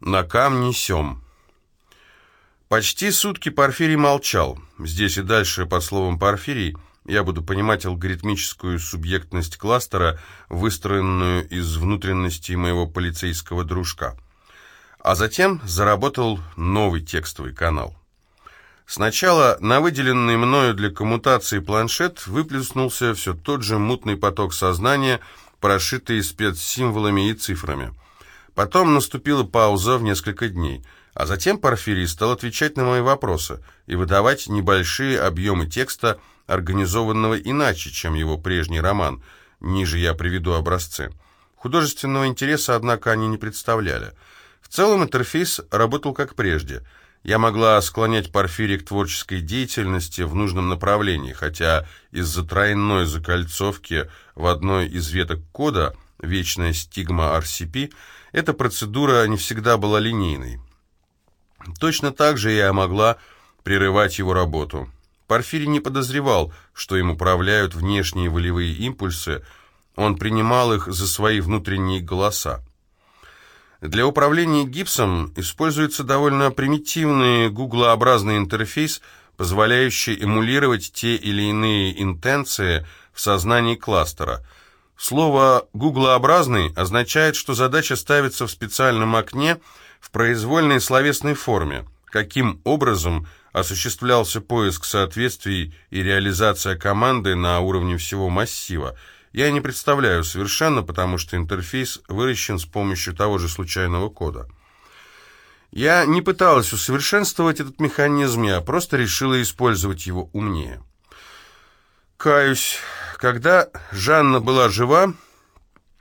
На камне сём. Почти сутки Порфирий молчал. Здесь и дальше, под словом «Порфирий», я буду понимать алгоритмическую субъектность кластера, выстроенную из внутренностей моего полицейского дружка. А затем заработал новый текстовый канал. Сначала на выделенный мною для коммутации планшет выплеснулся все тот же мутный поток сознания, прошитый спецсимволами и цифрами. Потом наступила пауза в несколько дней, а затем Порфирий стал отвечать на мои вопросы и выдавать небольшие объемы текста, организованного иначе, чем его прежний роман. Ниже я приведу образцы. Художественного интереса, однако, они не представляли. В целом интерфейс работал как прежде. Я могла склонять Порфирий к творческой деятельности в нужном направлении, хотя из-за тройной закольцовки в одной из веток кода, вечная стигма RCP, эта процедура не всегда была линейной. Точно так же я могла прерывать его работу. Порфирий не подозревал, что им управляют внешние волевые импульсы, он принимал их за свои внутренние голоса. Для управления гипсом используется довольно примитивный гуглообразный интерфейс, позволяющий эмулировать те или иные интенции в сознании кластера. Слово «гуглообразный» означает, что задача ставится в специальном окне в произвольной словесной форме. Каким образом осуществлялся поиск соответствий и реализация команды на уровне всего массива. Я не представляю совершенно, потому что интерфейс выращен с помощью того же случайного кода. Я не пыталась усовершенствовать этот механизм, я просто решила использовать его умнее. Каюсь, когда Жанна была жива,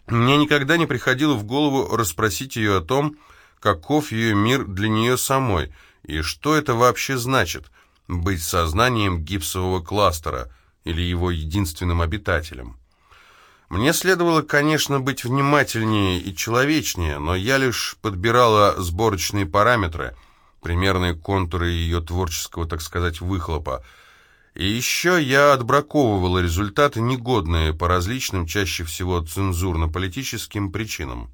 мне никогда не приходило в голову расспросить ее о том, каков ее мир для нее самой – и что это вообще значит – быть сознанием гипсового кластера или его единственным обитателем? Мне следовало, конечно, быть внимательнее и человечнее, но я лишь подбирала сборочные параметры, примерные контуры ее творческого, так сказать, выхлопа. И еще я отбраковывала результаты, негодные по различным, чаще всего цензурно-политическим причинам.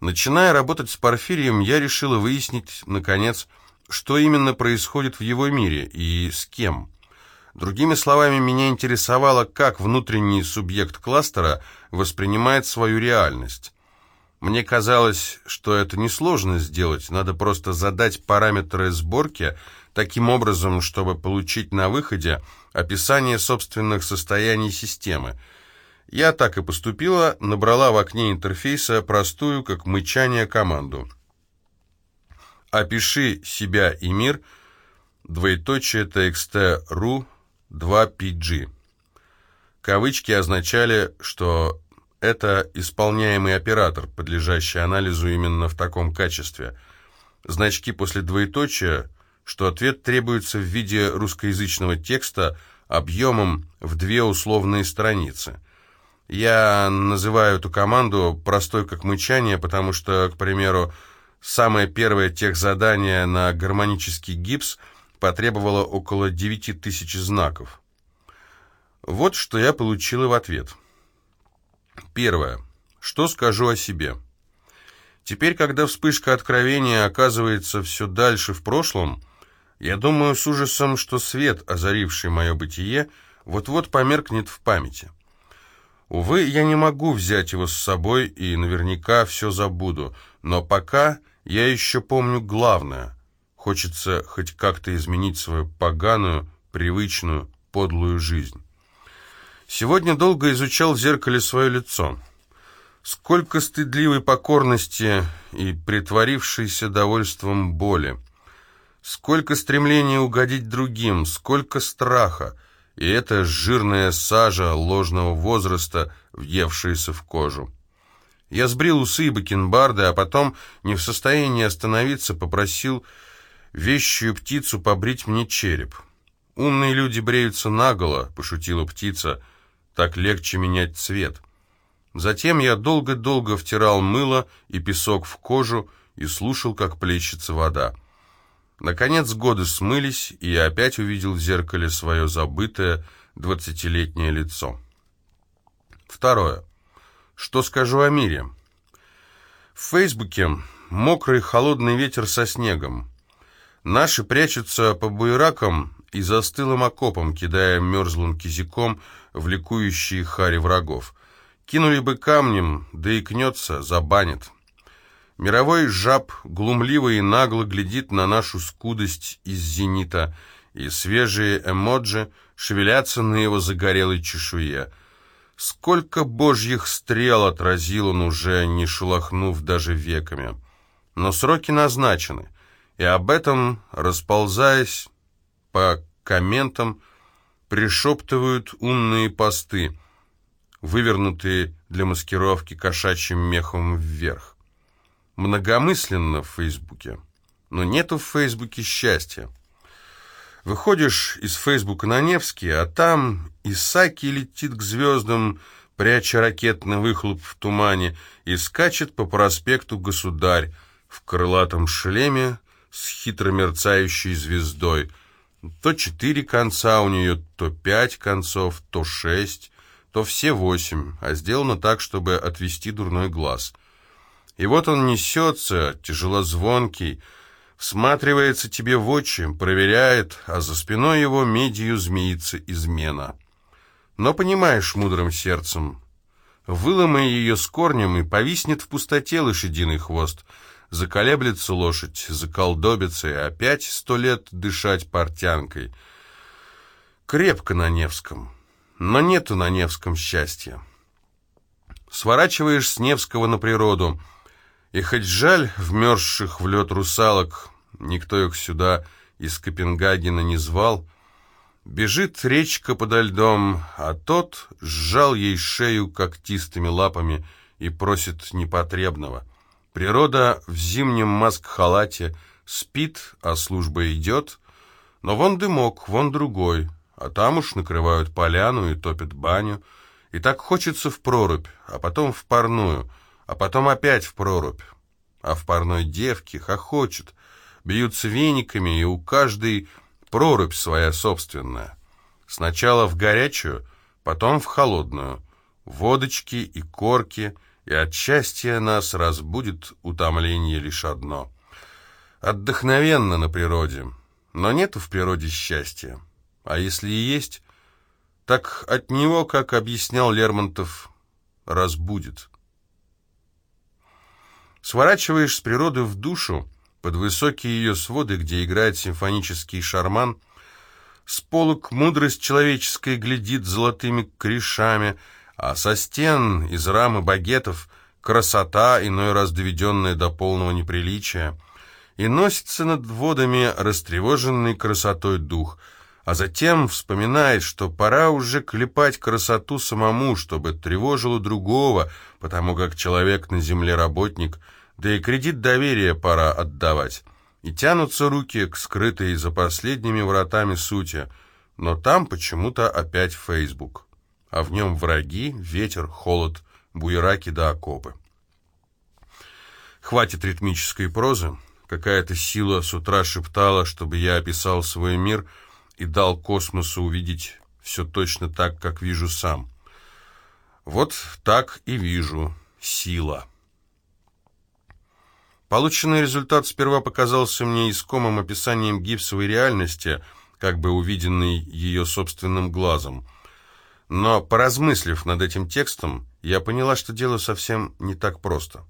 Начиная работать с Порфирием, я решила выяснить, наконец, что именно происходит в его мире и с кем. Другими словами, меня интересовало, как внутренний субъект кластера воспринимает свою реальность. Мне казалось, что это несложно сделать, надо просто задать параметры сборки таким образом, чтобы получить на выходе описание собственных состояний системы – я так и поступила, набрала в окне интерфейса простую, как мычание, команду. «Опиши себя и мир», двоеточие txt.ru 2pg. Кавычки означали, что это исполняемый оператор, подлежащий анализу именно в таком качестве. Значки после двоеточия, что ответ требуется в виде русскоязычного текста объемом в две условные страницы – я называю эту команду простой как мычание, потому что, к примеру, самое первое техзадание на гармонический гипс потребовало около 9000 знаков. Вот что я получила в ответ. Первое. Что скажу о себе? Теперь, когда вспышка откровения оказывается все дальше в прошлом, я думаю с ужасом, что свет, озаривший мое бытие, вот-вот померкнет в памяти. Увы, я не могу взять его с собой и наверняка все забуду, но пока я еще помню главное. Хочется хоть как-то изменить свою поганую, привычную, подлую жизнь. Сегодня долго изучал в зеркале свое лицо. Сколько стыдливой покорности и притворившейся довольством боли. Сколько стремления угодить другим, сколько страха — и эта жирная сажа ложного возраста, въевшаяся в кожу. Я сбрил усы и бакенбарды, а потом, не в состоянии остановиться, попросил вещую птицу побрить мне череп. «Умные люди бреются наголо», — пошутила птица, — «так легче менять цвет». Затем я долго-долго втирал мыло и песок в кожу и слушал, как плещется вода. Наконец годы смылись, и я опять увидел в зеркале свое забытое двадцатилетнее лицо. Второе. Что скажу о мире? В Фейсбуке мокрый холодный ветер со снегом. Наши прячутся по буеракам и застылым окопам, кидая мерзлым кизиком в ликующие хари врагов. Кинули бы камнем, да и кнется, забанит. Мировой жаб глумливо и нагло глядит на нашу скудость из зенита, и свежие эмоджи шевелятся на его загорелой чешуе. Сколько божьих стрел отразил он уже, не шелохнув даже веками. Но сроки назначены, и об этом, расползаясь по комментам, пришептывают умные посты, вывернутые для маскировки кошачьим мехом вверх. Многомысленно в Фейсбуке, но нету в Фейсбуке счастья. Выходишь из Фейсбука на Невский, а там Исаки летит к звездам, пряча ракетный выхлоп в тумане, и скачет по проспекту Государь в крылатом шлеме с хитро мерцающей звездой. То четыре конца у нее, то пять концов, то шесть, то все восемь, а сделано так, чтобы отвести дурной глаз. И вот он несется, тяжелозвонкий, всматривается тебе в очи, проверяет, а за спиной его медью змеится измена. Но понимаешь мудрым сердцем, выломай ее с корнем, и повиснет в пустоте лошадиный хвост, заколеблется лошадь, заколдобится, и опять сто лет дышать портянкой. Крепко на Невском, но нету на Невском счастья. Сворачиваешь с Невского на природу — и хоть жаль вмерзших в лед русалок, никто их сюда из Копенгагена не звал, бежит речка подо льдом, а тот сжал ей шею когтистыми лапами и просит непотребного. Природа в зимнем маск-халате спит, а служба идет, но вон дымок, вон другой, а там уж накрывают поляну и топят баню, и так хочется в прорубь, а потом в парную — а потом опять в прорубь. А в парной девке хохочут, бьются вениками, и у каждой прорубь своя собственная. Сначала в горячую, потом в холодную. Водочки и корки, и от счастья нас разбудит утомление лишь одно. Отдохновенно на природе, но нету в природе счастья. А если и есть, так от него, как объяснял Лермонтов, разбудит. Сворачиваешь с природы в душу, под высокие ее своды, где играет симфонический шарман, с полок мудрость человеческая глядит золотыми крышами, а со стен из рамы багетов красота, иной раз доведенная до полного неприличия, и носится над водами растревоженный красотой дух, а затем вспоминает, что пора уже клепать красоту самому, чтобы тревожило другого, потому как человек на земле работник — да и кредит доверия пора отдавать. И тянутся руки к скрытой за последними вратами сути, но там почему-то опять Фейсбук. А в нем враги, ветер, холод, буераки да окопы. Хватит ритмической прозы. Какая-то сила с утра шептала, чтобы я описал свой мир и дал космосу увидеть все точно так, как вижу сам. Вот так и вижу. Сила. Полученный результат сперва показался мне искомым описанием гипсовой реальности, как бы увиденной ее собственным глазом. Но, поразмыслив над этим текстом, я поняла, что дело совсем не так просто.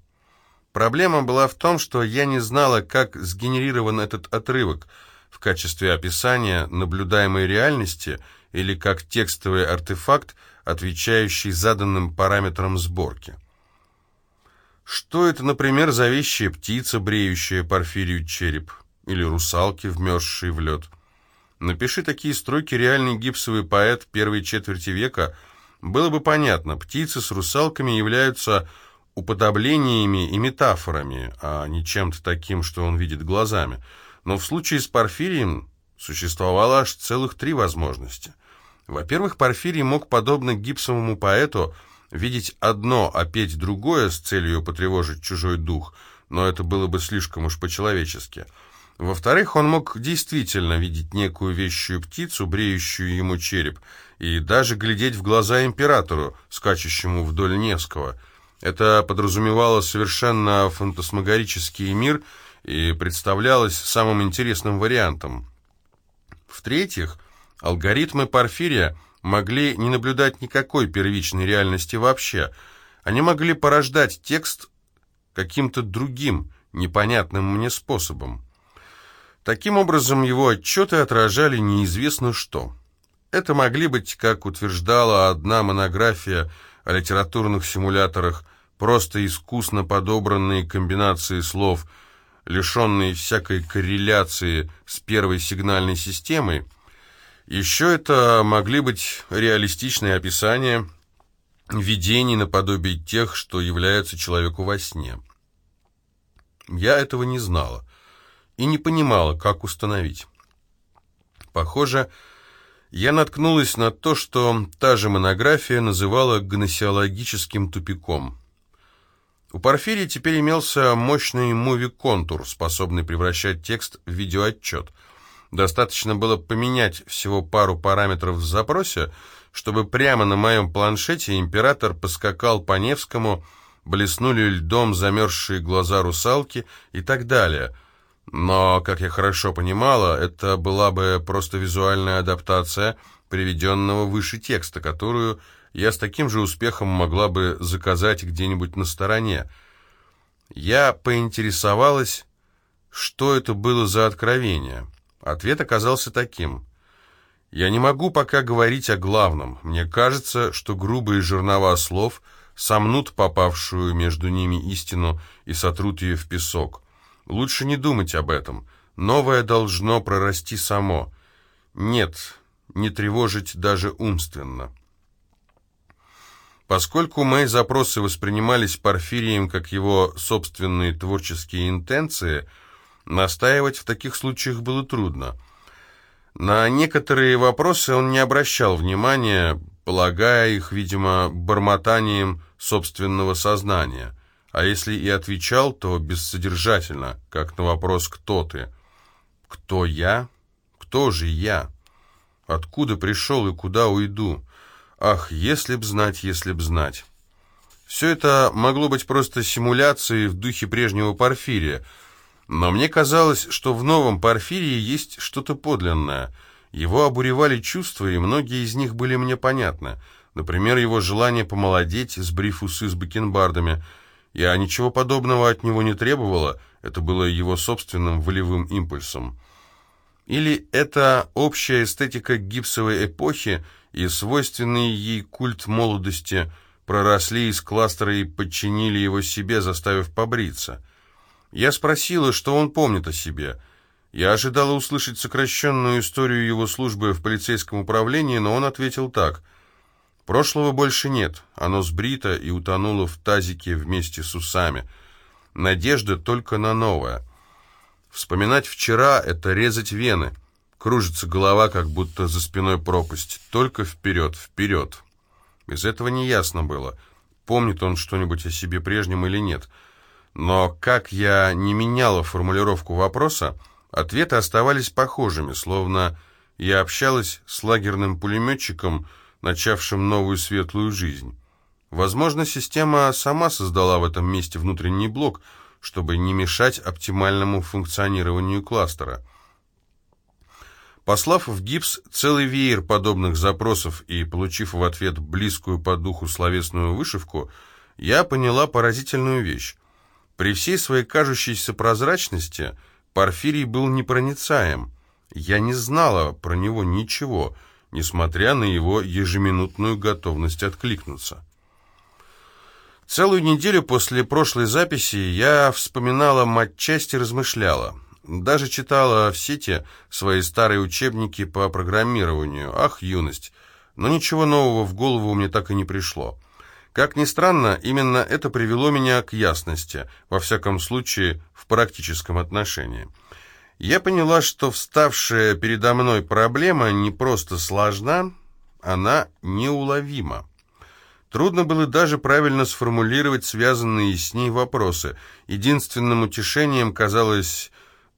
Проблема была в том, что я не знала, как сгенерирован этот отрывок в качестве описания наблюдаемой реальности или как текстовый артефакт, отвечающий заданным параметрам сборки. Что это, например, завещая птица, бреющая порфирию череп, или русалки, вмерзшие в лед? Напиши такие строки реальный гипсовый поэт первой четверти века, было бы понятно, птицы с русалками являются уподоблениями и метафорами, а не чем-то таким, что он видит глазами. Но в случае с Порфирием существовало аж целых три возможности. Во-первых, Порфирий мог, подобно гипсовому поэту, Видеть одно, а петь другое с целью потревожить чужой дух, но это было бы слишком уж по-человечески. Во-вторых, он мог действительно видеть некую вещую птицу, бреющую ему череп, и даже глядеть в глаза императору, скачущему вдоль Невского. Это подразумевало совершенно фантасмагорический мир и представлялось самым интересным вариантом. В-третьих, алгоритмы Порфирия могли не наблюдать никакой первичной реальности вообще. Они могли порождать текст каким-то другим, непонятным мне способом. Таким образом, его отчеты отражали неизвестно что. Это могли быть, как утверждала одна монография о литературных симуляторах, просто искусно подобранные комбинации слов, лишенные всякой корреляции с первой сигнальной системой. Еще это могли быть реалистичные описания видений наподобие тех, что являются человеку во сне. Я этого не знала и не понимала, как установить. Похоже, я наткнулась на то, что та же монография называла гносеологическим тупиком. У Порфирия теперь имелся мощный муви-контур, способный превращать текст в видеоотчет. Достаточно было поменять всего пару параметров в запросе, чтобы прямо на моем планшете император поскакал по Невскому, блеснули льдом замерзшие глаза русалки и так далее. Но, как я хорошо понимала, это была бы просто визуальная адаптация приведенного выше текста, которую я с таким же успехом могла бы заказать где-нибудь на стороне. Я поинтересовалась, что это было за откровение. Ответ оказался таким. Я не могу пока говорить о главном. Мне кажется, что грубые жернова слов сомнут попавшую между ними истину и сотрут ее в песок. Лучше не думать об этом. Новое должно прорасти само. Нет, не тревожить даже умственно. Поскольку мои запросы воспринимались Порфирием как его собственные творческие интенции, настаивать в таких случаях было трудно. На некоторые вопросы он не обращал внимания, полагая их, видимо, бормотанием собственного сознания. А если и отвечал, то бессодержательно, как на вопрос «Кто ты?». «Кто я? Кто же я? Откуда пришел и куда уйду?» Ах, если б знать, если б знать. Все это могло быть просто симуляцией в духе прежнего Порфирия, но мне казалось, что в новом Порфирии есть что-то подлинное. Его обуревали чувства, и многие из них были мне понятны. Например, его желание помолодеть, сбрив усы с бакенбардами. Я ничего подобного от него не требовала, это было его собственным волевым импульсом. Или это общая эстетика гипсовой эпохи, и свойственный ей культ молодости проросли из кластера и подчинили его себе, заставив побриться. Я спросила, что он помнит о себе. Я ожидала услышать сокращенную историю его службы в полицейском управлении, но он ответил так. «Прошлого больше нет, оно сбрито и утонуло в тазике вместе с усами. Надежда только на новое. Вспоминать вчера — это резать вены». Кружится голова, как будто за спиной пропасть. Только вперед, вперед. Из этого не ясно было, помнит он что-нибудь о себе прежнем или нет. Но как я не меняла формулировку вопроса, ответы оставались похожими, словно я общалась с лагерным пулеметчиком, начавшим новую светлую жизнь. Возможно, система сама создала в этом месте внутренний блок, чтобы не мешать оптимальному функционированию кластера. Послав в гипс целый веер подобных запросов и получив в ответ близкую по духу словесную вышивку, я поняла поразительную вещь. При всей своей кажущейся прозрачности Порфирий был непроницаем. Я не знала про него ничего, несмотря на его ежеминутную готовность откликнуться. Целую неделю после прошлой записи я вспоминала матчасть и размышляла. Даже читала в сети свои старые учебники по программированию. Ах, юность! Но ничего нового в голову мне так и не пришло. Как ни странно, именно это привело меня к ясности, во всяком случае, в практическом отношении. Я поняла, что вставшая передо мной проблема не просто сложна, она неуловима. Трудно было даже правильно сформулировать связанные с ней вопросы. Единственным утешением казалось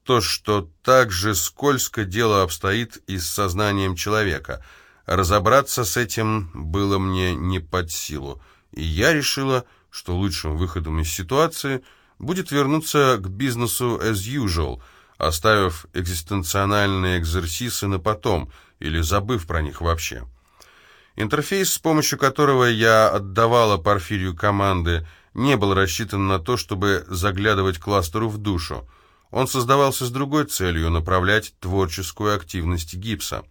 то, что так же скользко дело обстоит и с сознанием человека. Разобраться с этим было мне не под силу, и я решила, что лучшим выходом из ситуации будет вернуться к бизнесу as usual, оставив экзистенциональные экзерсисы на потом или забыв про них вообще. Интерфейс, с помощью которого я отдавала Порфирию команды, не был рассчитан на то, чтобы заглядывать кластеру в душу. Он создавался с другой целью – направлять творческую активность гипса.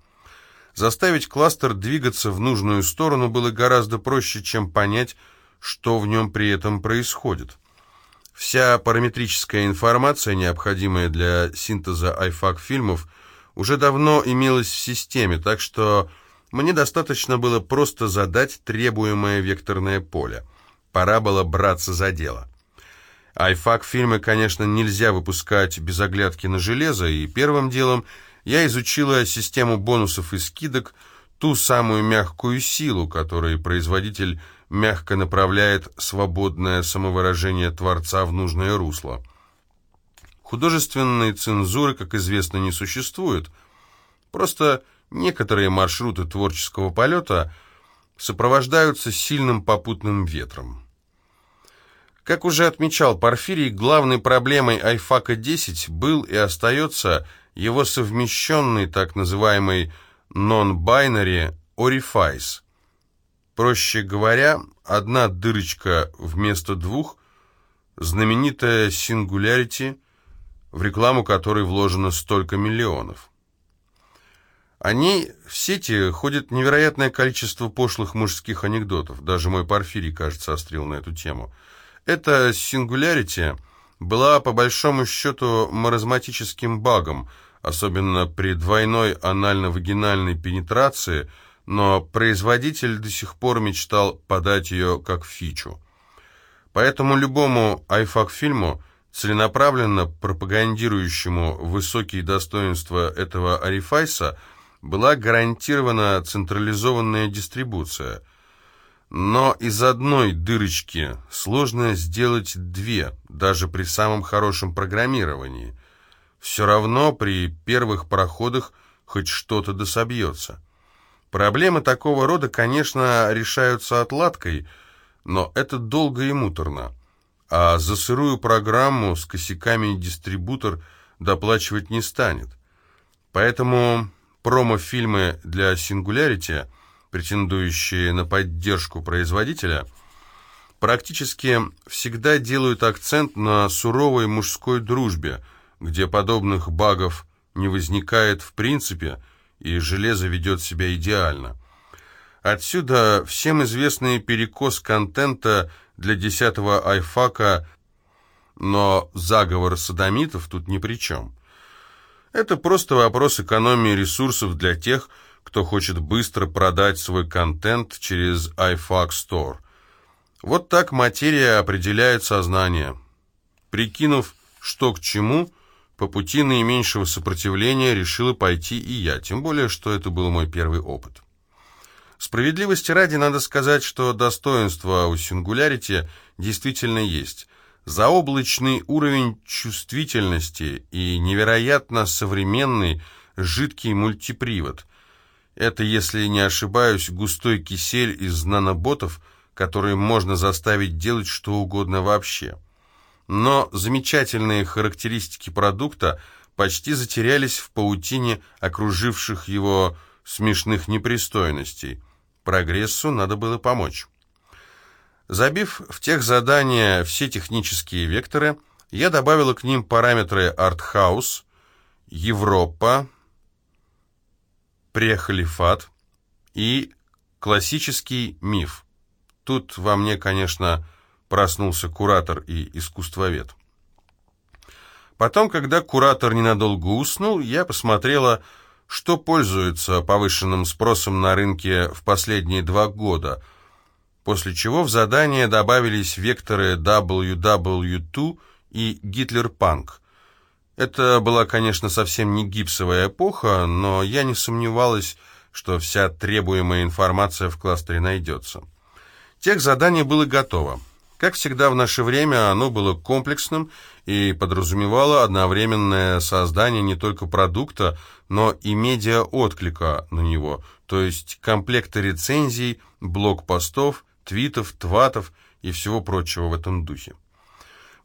Заставить кластер двигаться в нужную сторону было гораздо проще, чем понять, что в нем при этом происходит. Вся параметрическая информация, необходимая для синтеза IFAC-фильмов, уже давно имелась в системе, так что мне достаточно было просто задать требуемое векторное поле. Пора было браться за дело. Айфак-фильмы, конечно, нельзя выпускать без оглядки на железо, и первым делом я изучила систему бонусов и скидок, ту самую мягкую силу, которой производитель мягко направляет свободное самовыражение Творца в нужное русло. Художественной цензуры, как известно, не существует. Просто Некоторые маршруты творческого полета сопровождаются сильным попутным ветром. Как уже отмечал Порфирий, главной проблемой Айфака-10 был и остается его совмещенный так называемый non-binary orifice. Проще говоря, одна дырочка вместо двух, знаменитая Singularity, в рекламу которой вложено столько миллионов. О ней в сети ходит невероятное количество пошлых мужских анекдотов. Даже мой Порфирий, кажется, острил на эту тему. Эта сингулярити была, по большому счету, маразматическим багом, особенно при двойной анально-вагинальной пенетрации, но производитель до сих пор мечтал подать ее как фичу. Поэтому любому айфак-фильму, целенаправленно пропагандирующему высокие достоинства этого арифайса, была гарантирована централизованная дистрибуция. Но из одной дырочки сложно сделать две, даже при самом хорошем программировании. Все равно при первых проходах хоть что-то дособьется. Проблемы такого рода, конечно, решаются отладкой, но это долго и муторно. А за сырую программу с косяками дистрибутор доплачивать не станет. Поэтому промо-фильмы для Singularity, претендующие на поддержку производителя, практически всегда делают акцент на суровой мужской дружбе, где подобных багов не возникает в принципе, и железо ведет себя идеально. Отсюда всем известный перекос контента для десятого айфака, но заговор садомитов тут ни при чем. Это просто вопрос экономии ресурсов для тех, кто хочет быстро продать свой контент через iFax Store. Вот так материя определяет сознание. Прикинув, что к чему, по пути наименьшего сопротивления решила пойти и я, тем более, что это был мой первый опыт. Справедливости ради надо сказать, что достоинство у Singularity действительно есть. Заоблачный уровень чувствительности и невероятно современный жидкий мультипривод. Это, если не ошибаюсь, густой кисель из наноботов, которые можно заставить делать что угодно вообще. Но замечательные характеристики продукта почти затерялись в паутине окруживших его смешных непристойностей. Прогрессу надо было помочь. Забив в тех задания все технические векторы, я добавила к ним параметры Артхаус, Европа, Прехалифат и классический миф. Тут во мне, конечно, проснулся куратор и искусствовед. Потом, когда куратор ненадолго уснул, я посмотрела, что пользуется повышенным спросом на рынке в последние два года – после чего в задание добавились векторы WW2 и Гитлер-Панк. Это была, конечно, совсем не гипсовая эпоха, но я не сомневалась, что вся требуемая информация в кластере найдется. Тех задание было готово. Как всегда в наше время оно было комплексным и подразумевало одновременное создание не только продукта, но и медиа-отклика на него, то есть комплекта рецензий, блок-постов, твитов, тватов и всего прочего в этом духе.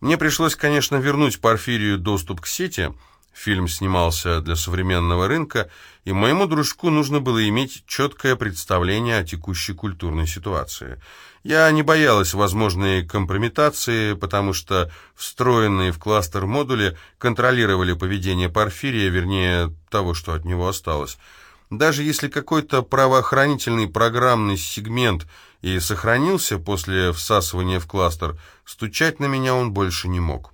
Мне пришлось, конечно, вернуть Порфирию доступ к сети. Фильм снимался для современного рынка, и моему дружку нужно было иметь четкое представление о текущей культурной ситуации. Я не боялась возможной компрометации, потому что встроенные в кластер модули контролировали поведение Порфирия, вернее, того, что от него осталось. Даже если какой-то правоохранительный программный сегмент и сохранился после всасывания в кластер, стучать на меня он больше не мог.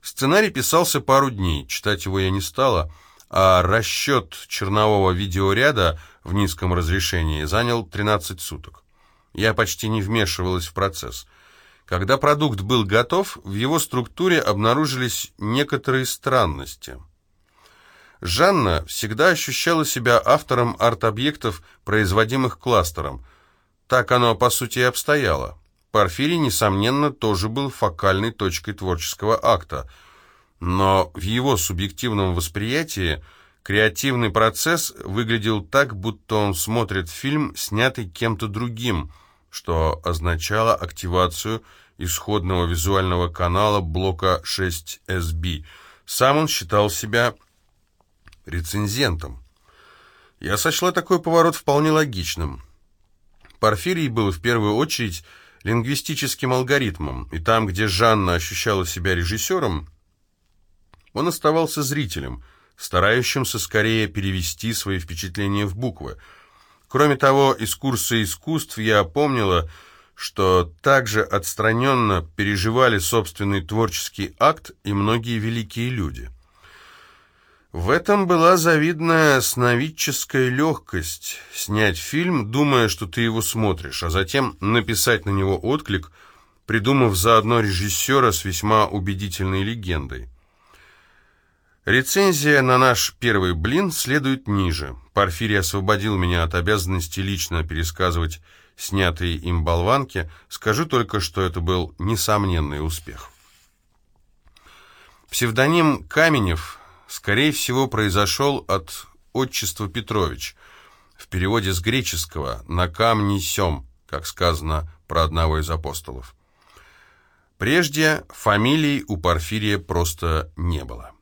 Сценарий писался пару дней, читать его я не стала, а расчет чернового видеоряда в низком разрешении занял 13 суток. Я почти не вмешивалась в процесс. Когда продукт был готов, в его структуре обнаружились некоторые странности – Жанна всегда ощущала себя автором арт-объектов, производимых кластером. Так оно, по сути, и обстояло. Порфирий, несомненно, тоже был фокальной точкой творческого акта. Но в его субъективном восприятии креативный процесс выглядел так, будто он смотрит фильм, снятый кем-то другим, что означало активацию исходного визуального канала блока 6SB. Сам он считал себя рецензентом. Я сочла такой поворот вполне логичным. Порфирий был в первую очередь лингвистическим алгоритмом, и там, где Жанна ощущала себя режиссером, он оставался зрителем, старающимся скорее перевести свои впечатления в буквы. Кроме того, из курса искусств я помнила, что также отстраненно переживали собственный творческий акт и многие великие люди. В этом была завидная сновидческая легкость снять фильм, думая, что ты его смотришь, а затем написать на него отклик, придумав заодно режиссера с весьма убедительной легендой. Рецензия на наш первый блин следует ниже. Порфирий освободил меня от обязанности лично пересказывать снятые им болванки. Скажу только, что это был несомненный успех. Псевдоним Каменев скорее всего, произошел от отчества Петрович, в переводе с греческого «на камни сем», как сказано про одного из апостолов. Прежде фамилий у Порфирия просто не было.